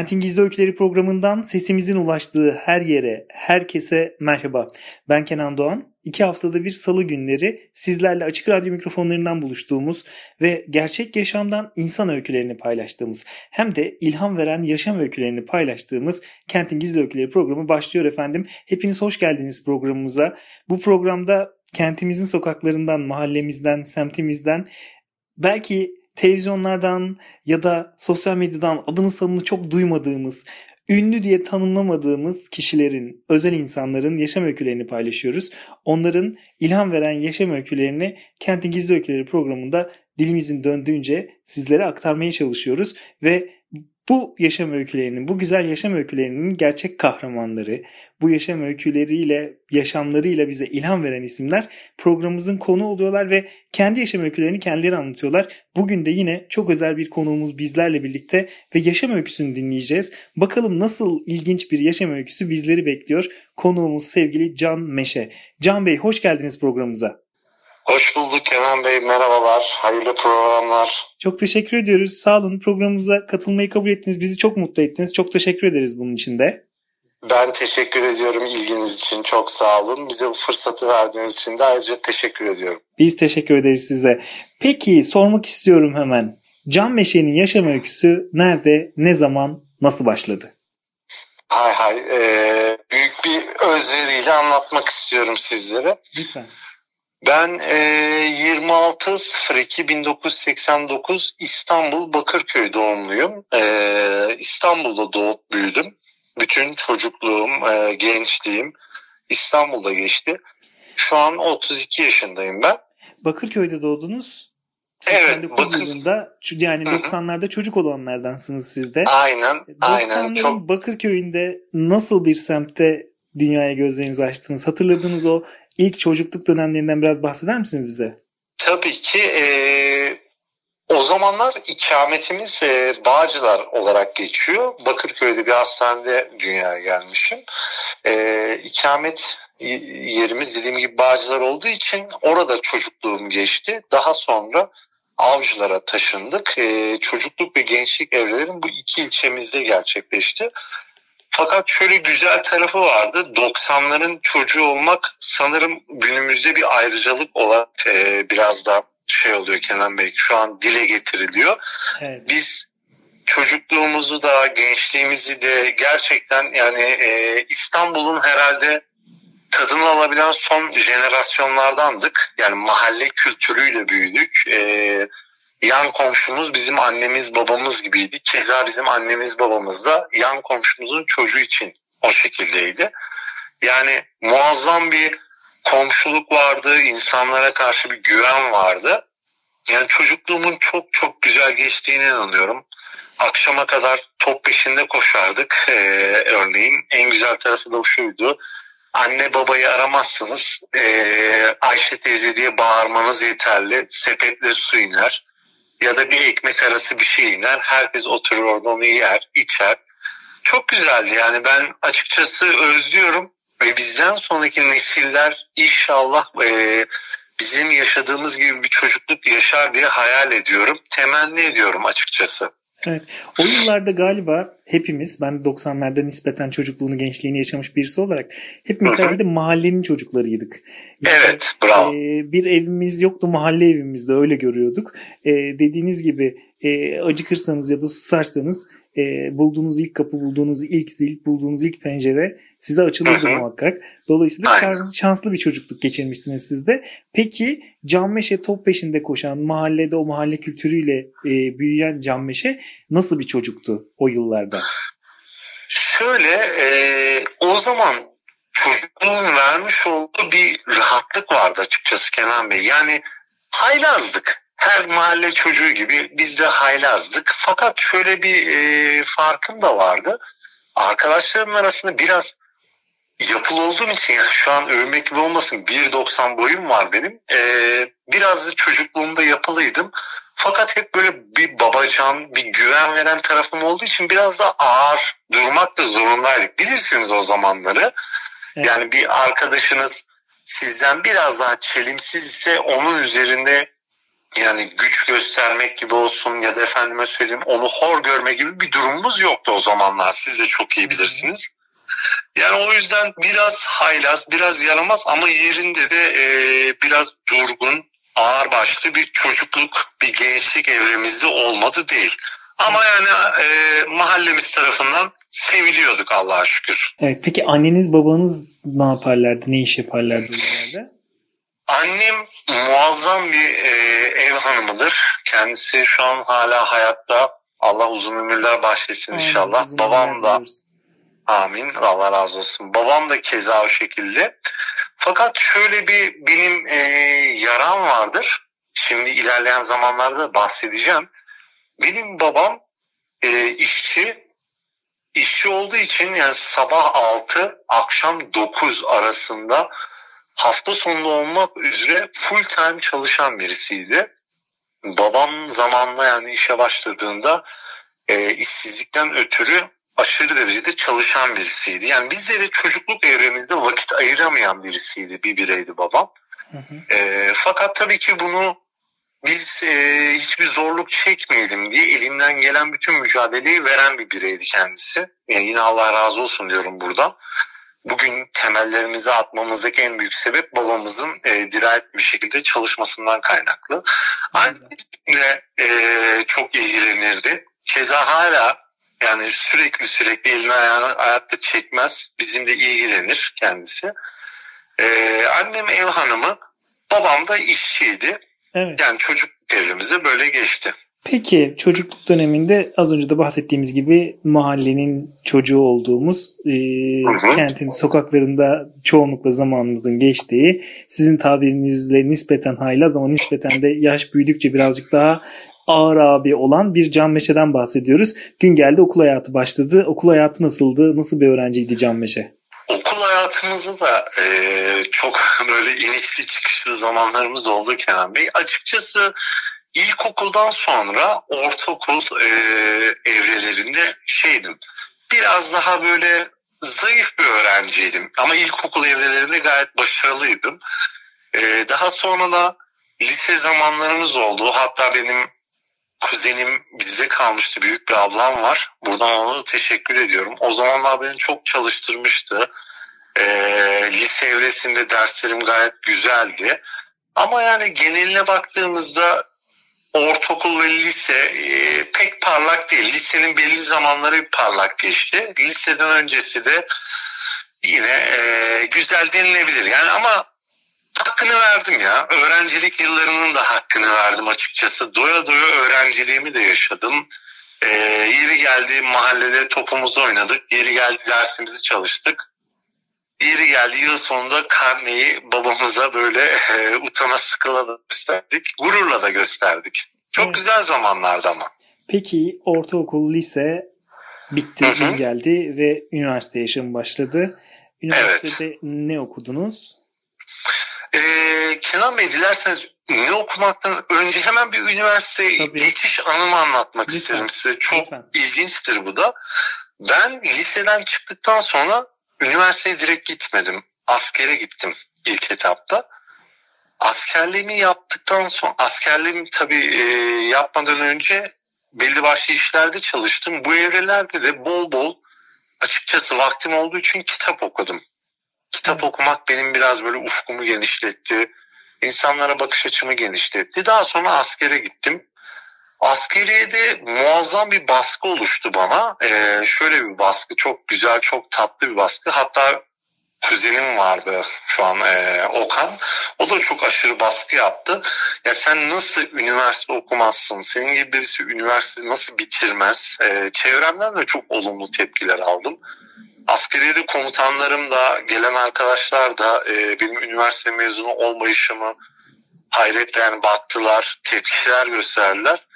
Kentin Gizli Öyküleri programından sesimizin ulaştığı her yere, herkese merhaba. Ben Kenan Doğan. İki haftada bir salı günleri sizlerle açık radyo mikrofonlarından buluştuğumuz ve gerçek yaşamdan insan öykülerini paylaştığımız hem de ilham veren yaşam öykülerini paylaştığımız Kentin Gizli Öyküleri programı başlıyor efendim. Hepiniz hoş geldiniz programımıza. Bu programda kentimizin sokaklarından, mahallemizden, semtimizden belki televizyonlardan ya da sosyal medyadan adını sanını çok duymadığımız, ünlü diye tanımlamadığımız kişilerin, özel insanların yaşam öykülerini paylaşıyoruz. Onların ilham veren yaşam öykülerini Kentin Gizli Öyküleri programında dilimizin döndüğünce sizlere aktarmaya çalışıyoruz ve bu yaşam öykülerinin, bu güzel yaşam öykülerinin gerçek kahramanları, bu yaşam öyküleriyle, yaşamlarıyla bize ilham veren isimler programımızın konu oluyorlar ve kendi yaşam öykülerini kendileri anlatıyorlar. Bugün de yine çok özel bir konuğumuz bizlerle birlikte ve yaşam öyküsünü dinleyeceğiz. Bakalım nasıl ilginç bir yaşam öyküsü bizleri bekliyor. Konuğumuz sevgili Can Meşe. Can Bey hoş geldiniz programımıza. Hoş bulduk Kenan Bey. Merhabalar. Hayırlı programlar. Çok teşekkür ediyoruz. Sağ olun programımıza katılmayı kabul ettiniz. Bizi çok mutlu ettiniz. Çok teşekkür ederiz bunun için de. Ben teşekkür ediyorum ilginiz için. Çok sağ olun. Bize bu fırsatı verdiğiniz için de ayrıca teşekkür ediyorum. Biz teşekkür ederiz size. Peki sormak istiyorum hemen. Can Meşe'nin yaşam öyküsü nerede, ne zaman, nasıl başladı? Hay hay. Ee, büyük bir özveriyle anlatmak istiyorum sizlere. Lütfen. Ben e, 26.02.1989 İstanbul Bakırköy doğumluyum. E, İstanbul'da doğup büyüdüm. Bütün çocukluğum, e, gençliğim İstanbul'da geçti. Şu an 32 yaşındayım ben. Bakırköy'de doğdunuz. Evet. Bakır... yılında yani 90'larda çocuk olanlardansınız siz de. Aynen. Aynen. Çok... Bakırköy'ünde nasıl bir semtte dünyaya gözlerinizi açtınız? Hatırladığınız o ilk çocukluk dönemlerinden biraz bahseder misiniz bize? Tabii ki. E, o zamanlar ikametimiz e, Bağcılar olarak geçiyor. Bakırköy'de bir hastanede dünyaya gelmişim. E, ikamet yerimiz dediğim gibi Bağcılar olduğu için orada çocukluğum geçti. Daha sonra Avcılar'a taşındık. E, çocukluk ve gençlik evlerim bu iki ilçemizde gerçekleşti. Fakat şöyle güzel tarafı vardı. 90'ların çocuğu olmak sanırım günümüzde bir ayrıcalık olarak e, biraz da şey oluyor Kenan Bey. Şu an dile getiriliyor. Evet. Biz çocukluğumuzu da gençliğimizi de gerçekten yani e, İstanbul'un herhalde tadını alabilen son jenerasyonlardandık. Yani mahalle kültürüyle büyüdük. E, yan komşumuz bizim annemiz babamız gibiydi. Keza bizim annemiz babamız da yan komşumuzun çocuğu için o şekildeydi. Yani muazzam bir komşuluk vardı, insanlara karşı bir güven vardı. Yani çocukluğumun çok çok güzel geçtiğine inanıyorum. Akşama kadar top peşinde koşardık ee, örneğin. En güzel tarafı da şuydu. Anne babayı aramazsınız. Ee, Ayşe teyze diye bağırmanız yeterli. Sepetle su iner ya da bir ekmek arası bir şey iner. Herkes oturur orada onu yer, içer. Çok güzeldi yani ben açıkçası özlüyorum ve bizden sonraki nesiller inşallah e, bizim yaşadığımız gibi bir çocukluk yaşar diye hayal ediyorum. Temenni ediyorum açıkçası. Evet. O yıllarda galiba hepimiz, ben 90'larda nispeten çocukluğunu, gençliğini yaşamış birisi olarak hepimiz herhalde mahallenin çocuklarıydık. Yani, evet, bravo. E, bir evimiz yoktu, mahalle evimizde öyle görüyorduk. E, dediğiniz gibi e, acıkırsanız ya da susarsanız e, bulduğunuz ilk kapı, bulduğunuz ilk zil, bulduğunuz ilk pencere size açılırdı muhakkak. Dolayısıyla şanslı bir çocukluk geçirmişsiniz siz de. Peki Canmeşe top peşinde koşan, mahallede o mahalle kültürüyle e, büyüyen Canmeşe nasıl bir çocuktu o yıllarda? Şöyle e, o zaman çocukluğun vermiş olduğu bir rahatlık vardı açıkçası Kenan Bey. Yani haylazdık. her mahalle çocuğu gibi biz de haylazdık. Fakat şöyle bir e, farkım da vardı. Arkadaşlarımın arasında biraz yapılı olduğum için ya şu an övmek gibi olmasın 1.90 boyum var benim. Ee, biraz da çocukluğumda yapılıydım. Fakat hep böyle bir babacan, bir güven veren tarafım olduğu için biraz da ağır durmak da zorundaydık. Bilirsiniz o zamanları. Evet. Yani bir arkadaşınız sizden biraz daha çelimsiz ise onun üzerinde yani güç göstermek gibi olsun ya da efendime söyleyeyim onu hor görme gibi bir durumumuz yoktu o zamanlar. Siz de çok iyi bilirsiniz. Yani o yüzden biraz haylaz, biraz yaramaz ama yerinde de e, biraz durgun, ağır başlı bir çocukluk, bir gençlik evremizde olmadı değil. Ama yani e, mahallemiz tarafından seviliyorduk Allah'a şükür. Evet, peki anneniz babanız ne yaparlardı, ne iş yaparlardı o Annem muazzam bir e, ev hanımıdır. Kendisi şu an hala hayatta. Allah uzun ömürler bahşetsin inşallah. Babam da Amin. Allah razı olsun. Babam da keza o şekilde. Fakat şöyle bir benim e, yaram vardır. Şimdi ilerleyen zamanlarda bahsedeceğim. Benim babam e, işçi. İşçi olduğu için yani sabah 6 akşam 9 arasında hafta sonunda olmak üzere full time çalışan birisiydi. Babam zamanla yani işe başladığında e, işsizlikten ötürü aşırı derecede çalışan birisiydi. Yani bizlere çocukluk evremizde vakit ayıramayan birisiydi, bir bireydi babam. Hı hı. E, fakat tabii ki bunu biz e, hiçbir zorluk çekmeyelim diye elimden gelen bütün mücadeleyi veren bir bireydi kendisi. Yani yine Allah razı olsun diyorum burada. Bugün temellerimizi atmamızdaki en büyük sebep babamızın e, dirayet bir şekilde çalışmasından kaynaklı. Annemle e, çok ilgilenirdi. Keza hala yani sürekli sürekli elini ayağını hayatta çekmez. Bizimle ilgilenir kendisi. Ee, annem ev hanımı, babam da işçiydi. Evet. Yani çocuk evrimize böyle geçti. Peki çocukluk döneminde az önce de bahsettiğimiz gibi mahallenin çocuğu olduğumuz e, kentin sokaklarında çoğunlukla zamanınızın geçtiği sizin tabirinizle nispeten haylaz ama nispeten de yaş büyüdükçe birazcık daha ağır abi olan bir Can Meşe'den bahsediyoruz. Gün geldi okul hayatı başladı. Okul hayatı nasıldı? Nasıl bir öğrenciydi Can Meşe? Okul hayatımızda da e, çok böyle inişli çıkışlı zamanlarımız oldu Kenan Bey. Açıkçası ilkokuldan sonra ortaokul e, evrelerinde şeydim. Biraz daha böyle zayıf bir öğrenciydim. Ama ilkokul evrelerinde gayet başarılıydım. E, daha sonra da lise zamanlarımız oldu. Hatta benim kuzenim bizde kalmıştı. Büyük bir ablam var. Buradan ona da teşekkür ediyorum. O zamanlar beni çok çalıştırmıştı. E, lise evresinde derslerim gayet güzeldi. Ama yani geneline baktığımızda ortaokul ve lise e, pek parlak değil. Lisenin belli zamanları parlak geçti. Liseden öncesi de yine e, güzel denilebilir. Yani ama hakkını verdim ya. Öğrencilik yıllarının da hakkını verdim açıkçası. Doya doya öğrenciliğimi de yaşadım. Ee, yeri geldi mahallede topumuzu oynadık. Yeri geldi dersimizi çalıştık. Yeri geldi yıl sonunda karneyi babamıza böyle e, utana sıkıla da gösterdik. Gururla da gösterdik. Çok evet. güzel zamanlardı ama. Peki ortaokul, lise bitti, gün geldi ve üniversite yaşamı başladı. Üniversitede evet. ne okudunuz? Ee, Kenan Bey dilerseniz ne okumaktan önce hemen bir üniversite Tabii. geçiş anımı anlatmak Lütfen. isterim size. Çok Lütfen. ilginçtir bu da. Ben liseden çıktıktan sonra üniversiteye direkt gitmedim. Askere gittim ilk etapta. Askerliğimi yaptıktan sonra, askerliğimi tabii e, yapmadan önce belli başlı işlerde çalıştım. Bu evrelerde de bol bol açıkçası vaktim olduğu için kitap okudum. Kitap okumak benim biraz böyle ufkumu genişletti. İnsanlara bakış açımı genişletti. Daha sonra askere gittim. Askeriyede muazzam bir baskı oluştu bana. Ee, şöyle bir baskı, çok güzel, çok tatlı bir baskı. Hatta kuzenim vardı şu an e, Okan. O da çok aşırı baskı yaptı. Ya sen nasıl üniversite okumazsın? Senin gibi birisi üniversite nasıl bitirmez? E, çevremden de çok olumlu tepkiler aldım. Askeriyede komutanlarım da gelen arkadaşlar da e, benim üniversite mezunu olmayışımı hayretle yani baktılar, tepkiler gösterdiler.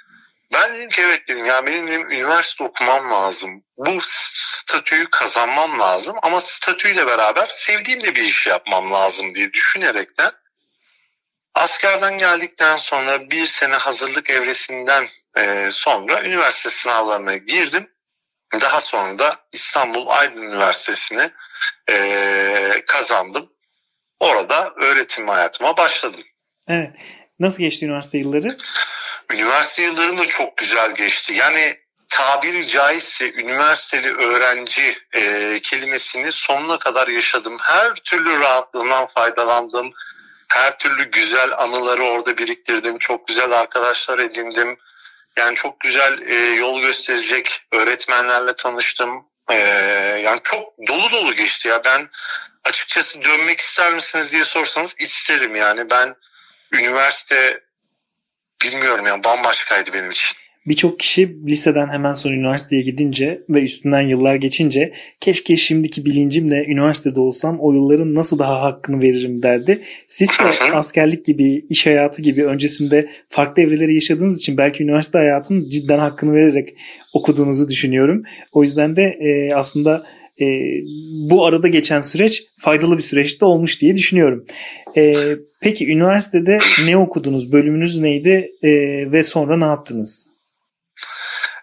Ben dedim ki evet dedim ya benim dedim, üniversite okumam lazım. Bu statüyü kazanmam lazım ama statüyle beraber sevdiğim de bir iş yapmam lazım diye düşünerekten askerden geldikten sonra bir sene hazırlık evresinden e, sonra üniversite sınavlarına girdim. Daha sonra da İstanbul Aydın Üniversitesi'ni e, kazandım. Orada öğretim hayatıma başladım. Evet. Nasıl geçti üniversite yılları? Üniversite yıllarım da çok güzel geçti. Yani tabiri caizse üniversiteli öğrenci e, kelimesini sonuna kadar yaşadım. Her türlü rahatlığından faydalandım. Her türlü güzel anıları orada biriktirdim. Çok güzel arkadaşlar edindim. Yani çok güzel e, yol gösterecek öğretmenlerle tanıştım. E, yani çok dolu dolu geçti ya. Ben açıkçası dönmek ister misiniz diye sorsanız isterim yani. Ben üniversite bilmiyorum yani bambaşkaydı benim için. Birçok kişi liseden hemen sonra üniversiteye gidince ve üstünden yıllar geçince keşke şimdiki bilincimle üniversitede olsam o yılların nasıl daha hakkını veririm derdi. Siz de askerlik gibi, iş hayatı gibi öncesinde farklı evreleri yaşadığınız için belki üniversite hayatının cidden hakkını vererek okuduğunuzu düşünüyorum. O yüzden de e, aslında e, bu arada geçen süreç faydalı bir süreçte olmuş diye düşünüyorum. E, peki üniversitede ne okudunuz? Bölümünüz neydi e, ve sonra ne yaptınız?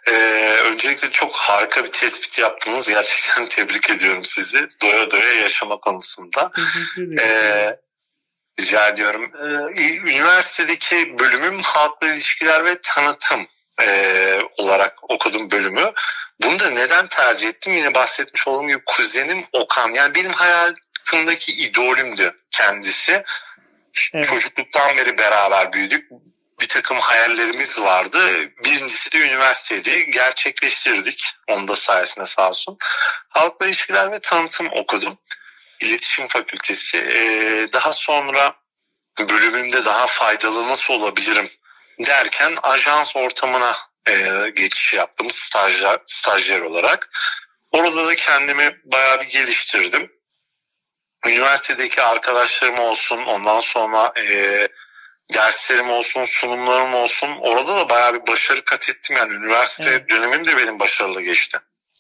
Ee, öncelikle çok harika bir tespit yaptınız. Gerçekten tebrik ediyorum sizi. Doya doya yaşama konusunda. Ee, rica ediyorum. Ee, üniversitedeki bölümüm halkla ilişkiler ve tanıtım e, olarak okudum bölümü. Bunu da neden tercih ettim? Yine bahsetmiş olduğum gibi kuzenim Okan. Yani benim hayatımdaki idolümdü kendisi. Evet. Çocukluktan beri beraber büyüdük bir takım hayallerimiz vardı. Birincisi de üniversiteydi. Gerçekleştirdik. Onun da sayesinde sağ olsun. Halkla ilişkiler ve tanıtım okudum. İletişim fakültesi. Ee, daha sonra bölümümde daha faydalı nasıl olabilirim derken ajans ortamına e, geçiş yaptım stajyer, stajyer olarak. Orada da kendimi bayağı bir geliştirdim. Üniversitedeki arkadaşlarım olsun ondan sonra e, derslerim olsun, sunumlarım olsun orada da bayağı bir başarı kat ettim. Yani üniversite evet. dönemim de benim başarılı geçti.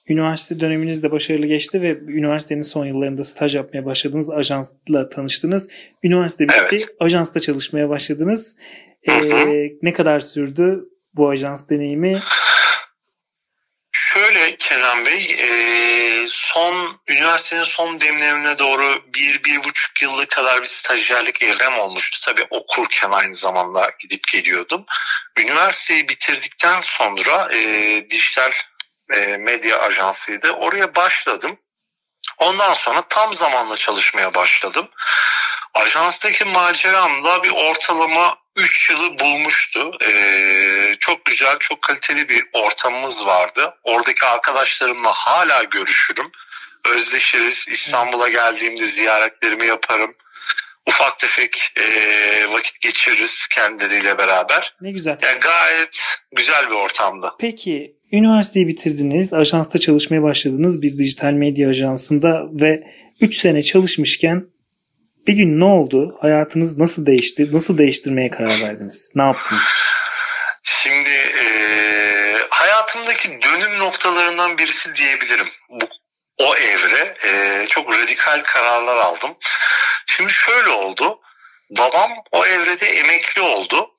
Üniversite döneminiz de başarılı geçti ve üniversitenin son yıllarında staj yapmaya başladınız. Ajansla tanıştınız. Üniversite bitti. Evet. Ajansta çalışmaya başladınız. Ee, ne kadar sürdü bu ajans deneyimi? Şöyle Kenan Bey, e, son üniversitenin son demlerine doğru bir, bir buçuk yıllık kadar bir stajyerlik evrem olmuştu. Tabii okurken aynı zamanda gidip geliyordum. Üniversiteyi bitirdikten sonra e, dijital e, medya ajansıydı. Oraya başladım. Ondan sonra tam zamanla çalışmaya başladım. Ajanstaki maceramda bir ortalama 3 yılı bulmuştu. Ee, çok güzel, çok kaliteli bir ortamımız vardı. Oradaki arkadaşlarımla hala görüşürüm. Özleşiriz. İstanbul'a geldiğimde ziyaretlerimi yaparım. Ufak tefek e, vakit geçiririz kendileriyle beraber. Ne güzel. Yani gayet güzel bir ortamda. Peki üniversiteyi bitirdiniz, ajansta çalışmaya başladınız bir dijital medya ajansında ve 3 sene çalışmışken bir gün ne oldu? Hayatınız nasıl değişti? Nasıl değiştirmeye karar verdiniz? Ne yaptınız? Şimdi e, hayatımdaki dönüm noktalarından birisi diyebilirim. Bu, o evre e, çok radikal kararlar aldım. Şimdi şöyle oldu. Babam o evrede emekli oldu.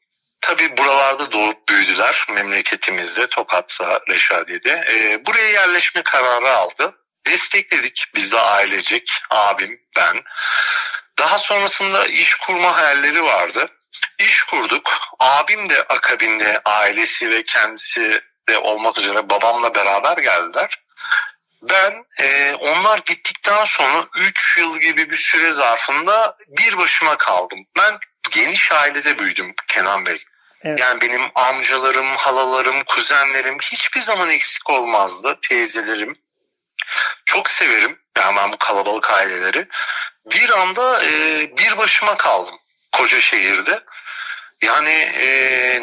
Tabi buralarda doğup büyüdüler memleketimizde Tokat'ta Reşadiye'de. E, buraya yerleşme kararı aldı. Destekledik biz de ailecek abim ben. Daha sonrasında iş kurma hayalleri vardı. İş kurduk. Abim de akabinde ailesi ve kendisi de olmak üzere babamla beraber geldiler. Ben e, onlar gittikten sonra 3 yıl gibi bir süre zarfında bir başıma kaldım. Ben geniş ailede büyüdüm Kenan Bey. Evet. Yani benim amcalarım, halalarım, kuzenlerim hiçbir zaman eksik olmazdı. Teyzelerim. Çok severim yani ben bu kalabalık aileleri bir anda e, bir başıma kaldım koca şehirde. Yani e,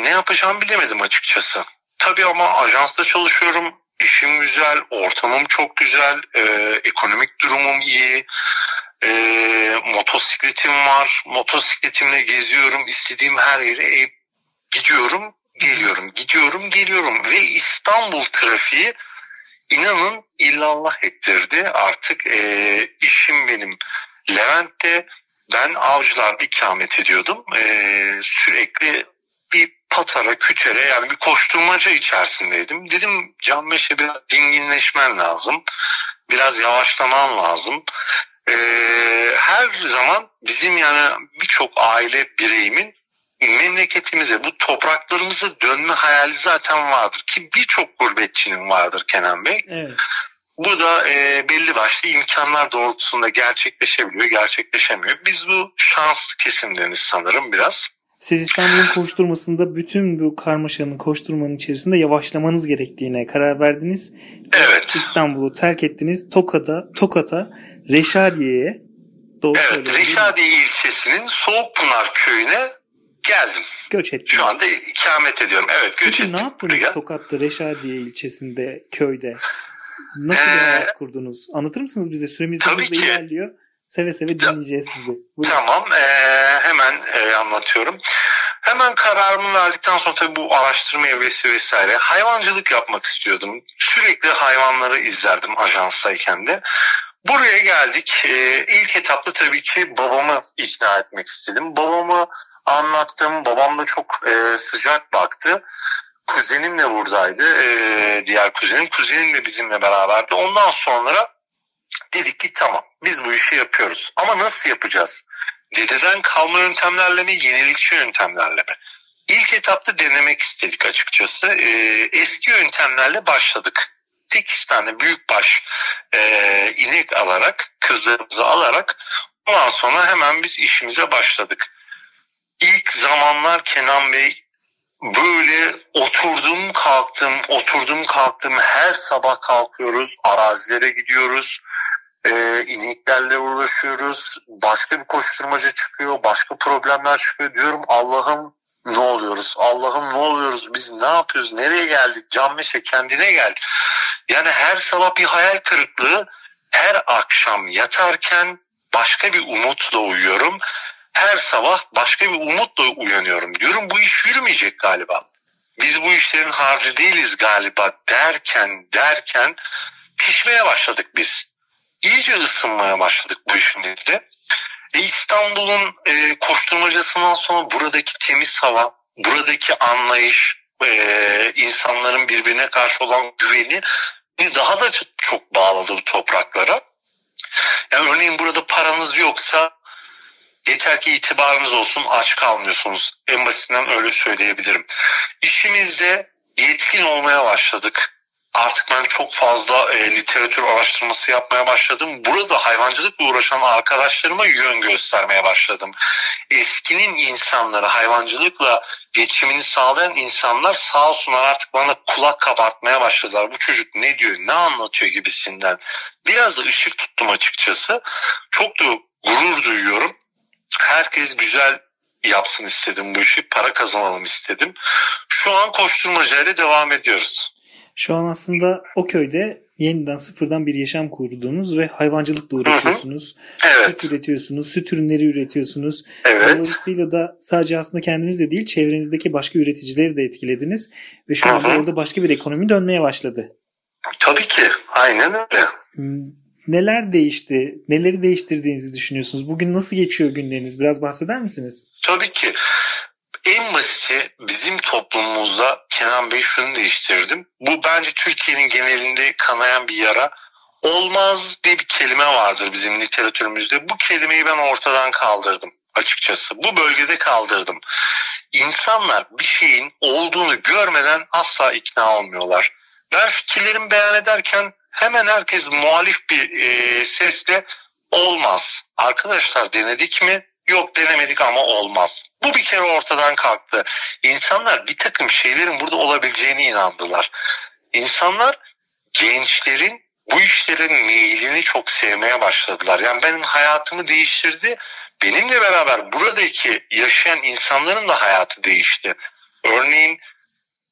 ne yapacağımı bilemedim açıkçası. Tabii ama ajansta çalışıyorum. İşim güzel, ortamım çok güzel, e, ekonomik durumum iyi. E, motosikletim var. Motosikletimle geziyorum. istediğim her yere e, gidiyorum, geliyorum, gidiyorum, geliyorum. Ve İstanbul trafiği inanın illallah ettirdi. Artık e, işim benim Levent'te ben avcılarda ikamet ediyordum. E, sürekli bir patara, kütere yani bir koşturmaca içerisindeydim. Dedim Can Meşe biraz dinginleşmen lazım. Biraz yavaşlaman lazım. E, her zaman bizim yani birçok aile bireyimin memleketimize, bu topraklarımıza dönme hayali zaten vardır. Ki birçok gurbetçinin vardır Kenan Bey. Evet. Bu da e, belli başlı imkanlar doğrultusunda gerçekleşebiliyor, gerçekleşemiyor. Biz bu şanslı kesimdeniz sanırım biraz. Siz İstanbul'un koşturmasında bütün bu karmaşanın, koşturmanın içerisinde yavaşlamanız gerektiğine karar verdiniz. Evet. İstanbul'u terk ettiniz. Tokat'a, Tokat'a, Reşadiye'ye. Doğru Evet? Reşadiye ilçesinin Soğukpınar köyüne geldim. Göç ettiniz. Şu anda ikamet ediyorum. Evet, göç Peki ettim ne yaptınız buraya. Tokat'ta, Reşadiye ilçesinde, köyde? Nasıl bir Ee, hayat kurdunuz? Anlatır mısınız bize? Süremiz de ilerliyor. Seve seve dinleyeceğiz sizi. Buyurun. Tamam, eee, hemen eee, anlatıyorum. Hemen kararımı verdikten sonra tabii bu araştırma evresi vesaire hayvancılık yapmak istiyordum. Sürekli hayvanları izlerdim ajanstayken de. Buraya geldik. Eee ilk etapta tabii ki babamı ikna etmek istedim. Babamı anlattım. Babam da çok eee, sıcak baktı. Kuzenim de buradaydı. eee, diğer kuzenim. Kuzenim de bizimle beraberdi. Ondan sonra dedik ki tamam biz bu işi yapıyoruz. Ama nasıl yapacağız? Dededen kalma yöntemlerle mi, yenilikçi yöntemlerle mi? İlk etapta denemek istedik açıkçası. Ee, eski yöntemlerle başladık. 8 tane büyükbaş e, inek alarak, kızlarımızı alarak ondan sonra hemen biz işimize başladık. İlk zamanlar Kenan Bey böyle oturdum kalktım, oturdum kalktım her sabah kalkıyoruz, arazilere gidiyoruz e, ineklerle uğraşıyoruz. Başka bir koşturmaca çıkıyor. Başka problemler çıkıyor. Diyorum Allah'ım ne oluyoruz? Allah'ım ne oluyoruz? Biz ne yapıyoruz? Nereye geldik? Can Meşe kendine gel. Yani her sabah bir hayal kırıklığı. Her akşam yatarken başka bir umutla uyuyorum. Her sabah başka bir umutla uyanıyorum. Diyorum bu iş yürümeyecek galiba. Biz bu işlerin harcı değiliz galiba derken derken pişmeye başladık biz iyice ısınmaya başladık bu işin içinde. E İstanbul'un e, koşturmacasından sonra buradaki temiz hava, buradaki anlayış, e, insanların birbirine karşı olan güveni daha da çok bağladı bu topraklara. Yani örneğin burada paranız yoksa yeter ki itibarınız olsun aç kalmıyorsunuz. En basitinden öyle söyleyebilirim. İşimizde yetkin olmaya başladık artık ben çok fazla e, literatür araştırması yapmaya başladım. Burada hayvancılıkla uğraşan arkadaşlarıma yön göstermeye başladım. Eskinin insanları hayvancılıkla geçimini sağlayan insanlar sağ olsunlar artık bana kulak kabartmaya başladılar. Bu çocuk ne diyor, ne anlatıyor gibisinden. Biraz da ışık tuttum açıkçası. Çok da gurur duyuyorum. Herkes güzel yapsın istedim bu işi. Para kazanalım istedim. Şu an koşturmacayla devam ediyoruz. Şu an aslında o köyde yeniden sıfırdan bir yaşam kurduğunuz ve hayvancılıkla uğraşıyorsunuz. Evet. Süt üretiyorsunuz, süt ürünleri üretiyorsunuz. Evet. Dolayısıyla da sadece aslında kendiniz de değil çevrenizdeki başka üreticileri de etkilediniz. Ve şu anda Hı hı. orada başka bir ekonomi dönmeye başladı. Tabii ki. Aynen öyle. Neler değişti? Neleri değiştirdiğinizi düşünüyorsunuz? Bugün nasıl geçiyor günleriniz? Biraz bahseder misiniz? Tabii ki. En basiti bizim toplumumuzda Kenan Bey şunu değiştirdim. Bu bence Türkiye'nin genelinde kanayan bir yara. Olmaz diye bir kelime vardır bizim literatürümüzde. Bu kelimeyi ben ortadan kaldırdım açıkçası. Bu bölgede kaldırdım. İnsanlar bir şeyin olduğunu görmeden asla ikna olmuyorlar. Ben fikirlerimi beyan ederken hemen herkes muhalif bir e, sesle olmaz. Arkadaşlar denedik mi? Yok denemedik ama olmaz. Bu bir kere ortadan kalktı. İnsanlar bir takım şeylerin burada olabileceğine inandılar. İnsanlar gençlerin bu işlerin meyilini çok sevmeye başladılar. Yani benim hayatımı değiştirdi. Benimle beraber buradaki yaşayan insanların da hayatı değişti. Örneğin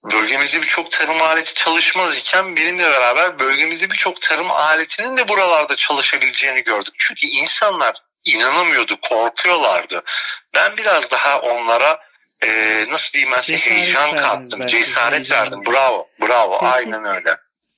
bölgemizde birçok tarım aleti çalışmaz iken benimle beraber bölgemizde birçok tarım aletinin de buralarda çalışabileceğini gördük. Çünkü insanlar inanamıyordu, korkuyorlardı. Ben biraz daha onlara e, nasıl diyeyim ben size heyecan kattım, belki, cesaret verdim. Bravo, bravo, aynen öyle.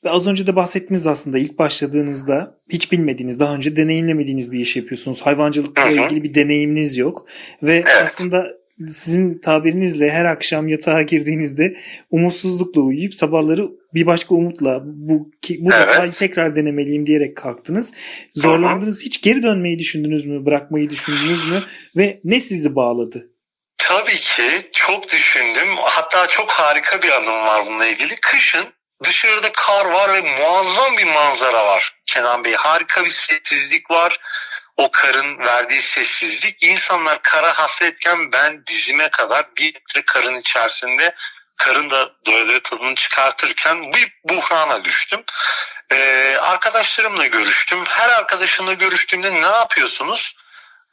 Ve az önce de bahsettiniz aslında ilk başladığınızda hiç bilmediğiniz, daha önce deneyimlemediğiniz bir iş yapıyorsunuz. Hayvancılıkla Hı-hı. ilgili bir deneyiminiz yok. Ve evet. aslında sizin tabirinizle her akşam yatağa girdiğinizde umutsuzlukla uyuyup sabahları bir başka umutla bu bu evet. defa tekrar denemeliyim diyerek kalktınız. Zorlandınız. Hı-hı. Hiç geri dönmeyi düşündünüz mü? Bırakmayı düşündünüz mü? Ve ne sizi bağladı? Tabii ki çok düşündüm. Hatta çok harika bir anım var bununla ilgili. Kışın dışarıda kar var ve muazzam bir manzara var Kenan Bey. Harika bir sessizlik var o karın verdiği sessizlik. İnsanlar kara hasretken ben dizime kadar bir litre karın içerisinde karın da doya tadını çıkartırken bir buhrana düştüm. Ee, arkadaşlarımla görüştüm. Her arkadaşımla görüştüğümde ne yapıyorsunuz?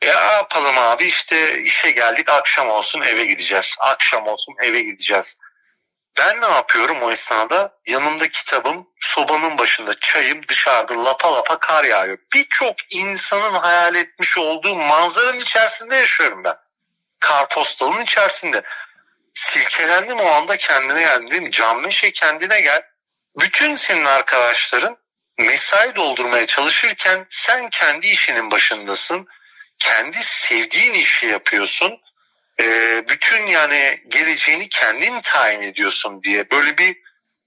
Ya yapalım abi işte işe geldik akşam olsun eve gideceğiz. Akşam olsun eve gideceğiz. Ben ne yapıyorum o esnada? Yanımda kitabım, sobanın başında çayım, dışarıda lapa lapa kar yağıyor. Birçok insanın hayal etmiş olduğu manzaranın içerisinde yaşıyorum ben. Karpostalın içerisinde. Silkelendim o anda kendime geldim. Canlı şey kendine gel. Bütün senin arkadaşların mesai doldurmaya çalışırken sen kendi işinin başındasın. Kendi sevdiğin işi yapıyorsun e, bütün yani geleceğini kendin tayin ediyorsun diye böyle bir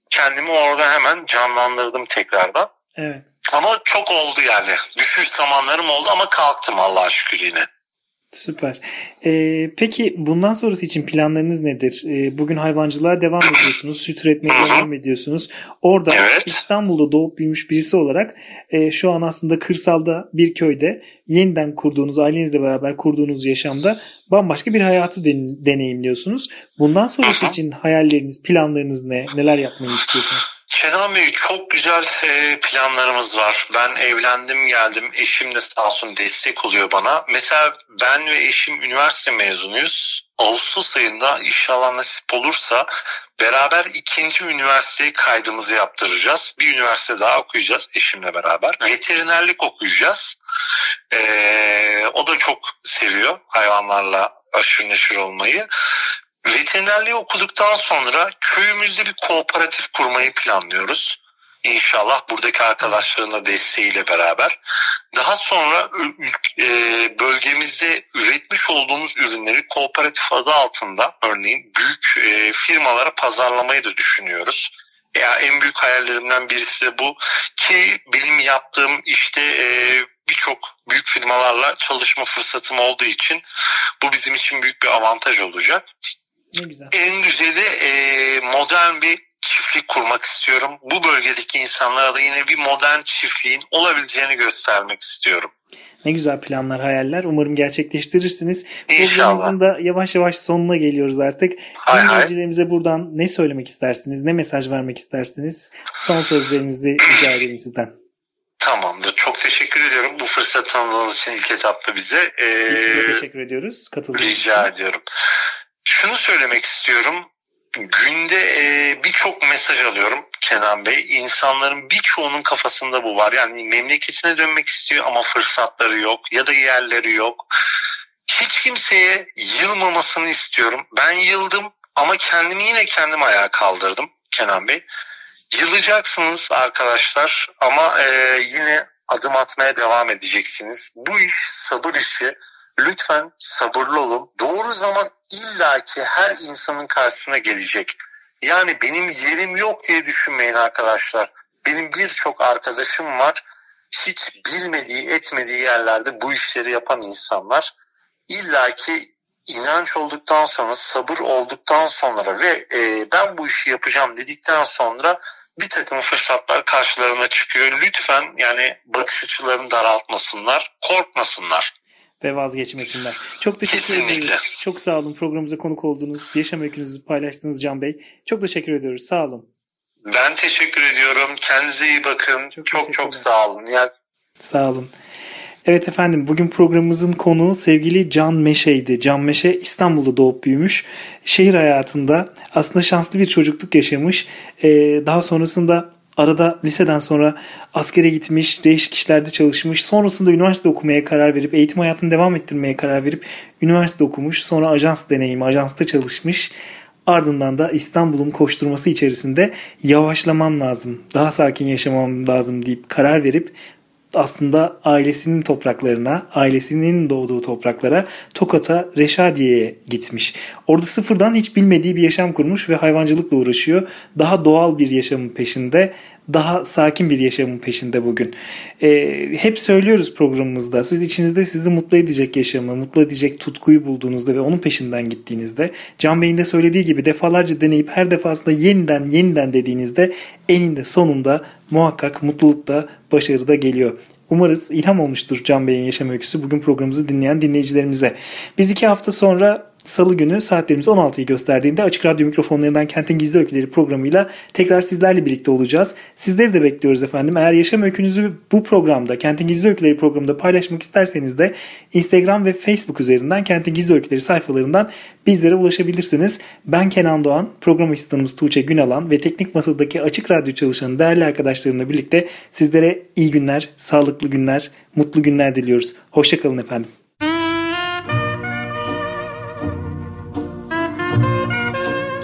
kendimi orada hemen canlandırdım tekrardan. Evet. Ama çok oldu yani. Düşüş zamanlarım oldu ama kalktım Allah'a şükür yine. Süper. Ee, peki bundan sonrası için planlarınız nedir? Ee, bugün hayvancılığa devam ediyorsunuz. Süt üretmeye devam ediyorsunuz. Orada evet. İstanbul'da doğup büyümüş birisi olarak e, şu an aslında kırsalda bir köyde yeniden kurduğunuz, ailenizle beraber kurduğunuz yaşamda bambaşka bir hayatı deneyimliyorsunuz. Bundan sonrası için hayalleriniz, planlarınız ne? Neler yapmayı istiyorsunuz? Kenan Bey çok güzel e, planlarımız var. Ben evlendim geldim. Eşim de sağ olsun destek oluyor bana. Mesela ben ve eşim üniversite mezunuyuz. Ağustos ayında inşallah nasip olursa beraber ikinci üniversiteye kaydımızı yaptıracağız. Bir üniversite daha okuyacağız eşimle beraber. Veterinerlik okuyacağız. Ee, o da çok seviyor hayvanlarla aşırı neşir olmayı. Veterinerliği okuduktan sonra köyümüzde bir kooperatif kurmayı planlıyoruz. İnşallah buradaki arkadaşların da desteğiyle beraber. Daha sonra e, bölgemizde üretmiş olduğumuz ürünleri kooperatif adı altında örneğin büyük e, firmalara pazarlamayı da düşünüyoruz. Ya en büyük hayallerimden birisi de bu ki benim yaptığım işte e, birçok büyük firmalarla çalışma fırsatım olduğu için bu bizim için büyük bir avantaj olacak. Ne güzel. En güzeli e, modern bir çiftlik kurmak istiyorum. Bu bölgedeki insanlara da yine bir modern çiftliğin olabileceğini göstermek istiyorum. Ne güzel planlar, hayaller. Umarım gerçekleştirirsiniz. Programımızın da yavaş yavaş sonuna geliyoruz artık. Dinleyicilerimize buradan ne söylemek istersiniz? Ne mesaj vermek istersiniz? Son sözlerinizi rica ederim sizden. Tamamdır. Çok teşekkür ediyorum bu fırsat tanıdığınız için ilk etapta bize. Ee, Biz teşekkür ediyoruz. Katıldığınız Rica için. ediyorum. Şunu söylemek istiyorum. Günde e, birçok mesaj alıyorum Kenan Bey. İnsanların birçoğunun kafasında bu var. Yani memleketine dönmek istiyor ama fırsatları yok ya da yerleri yok. Hiç kimseye yılmamasını istiyorum. Ben yıldım ama kendimi yine kendim ayağa kaldırdım Kenan Bey. Yılacaksınız arkadaşlar ama e, yine adım atmaya devam edeceksiniz. Bu iş sabır işi. Lütfen sabırlı olun. Doğru zaman illaki her insanın karşısına gelecek. Yani benim yerim yok diye düşünmeyin arkadaşlar. Benim birçok arkadaşım var. Hiç bilmediği, etmediği yerlerde bu işleri yapan insanlar. İlla ki inanç olduktan sonra, sabır olduktan sonra ve e, ben bu işi yapacağım dedikten sonra bir takım fırsatlar karşılarına çıkıyor. Lütfen yani bakış açılarını daraltmasınlar, korkmasınlar ve vazgeçmesinler. Çok teşekkür Kesinlikle. ediyoruz. Çok sağ olun programımıza konuk olduğunuz, yaşam öykünüzü paylaştığınız Can Bey. Çok teşekkür ediyoruz. Sağ olun. Ben teşekkür ediyorum. Kendinize iyi bakın. Çok çok, çok sağ olun. Ya... Sağ olun. Evet efendim bugün programımızın konuğu sevgili Can Meşe'ydi. Can Meşe İstanbul'da doğup büyümüş. Şehir hayatında aslında şanslı bir çocukluk yaşamış. Ee, daha sonrasında arada liseden sonra askere gitmiş, değişik işlerde çalışmış. Sonrasında üniversite okumaya karar verip eğitim hayatını devam ettirmeye karar verip üniversite okumuş. Sonra ajans deneyimi, ajansta çalışmış. Ardından da İstanbul'un koşturması içerisinde yavaşlamam lazım, daha sakin yaşamam lazım deyip karar verip aslında ailesinin topraklarına, ailesinin doğduğu topraklara, Tokat'a, Reşadiye'ye gitmiş. Orada sıfırdan hiç bilmediği bir yaşam kurmuş ve hayvancılıkla uğraşıyor. Daha doğal bir yaşamın peşinde daha sakin bir yaşamın peşinde bugün. E, hep söylüyoruz programımızda siz içinizde sizi mutlu edecek yaşamı, mutlu edecek tutkuyu bulduğunuzda ve onun peşinden gittiğinizde Can Bey'in de söylediği gibi defalarca deneyip her defasında yeniden yeniden dediğinizde eninde sonunda muhakkak mutluluk da başarı da geliyor. Umarız ilham olmuştur Can Bey'in yaşam öyküsü bugün programımızı dinleyen dinleyicilerimize. Biz iki hafta sonra Salı günü saatlerimiz 16'yı gösterdiğinde Açık Radyo mikrofonlarından Kentin Gizli Öyküleri programıyla tekrar sizlerle birlikte olacağız. Sizleri de bekliyoruz efendim. Eğer yaşam öykünüzü bu programda Kentin Gizli Öyküleri programında paylaşmak isterseniz de Instagram ve Facebook üzerinden Kentin Gizli Öyküleri sayfalarından bizlere ulaşabilirsiniz. Ben Kenan Doğan, program asistanımız Tuğçe Günalan ve teknik masadaki Açık Radyo çalışan değerli arkadaşlarımla birlikte sizlere iyi günler, sağlıklı günler, mutlu günler diliyoruz. Hoşçakalın efendim.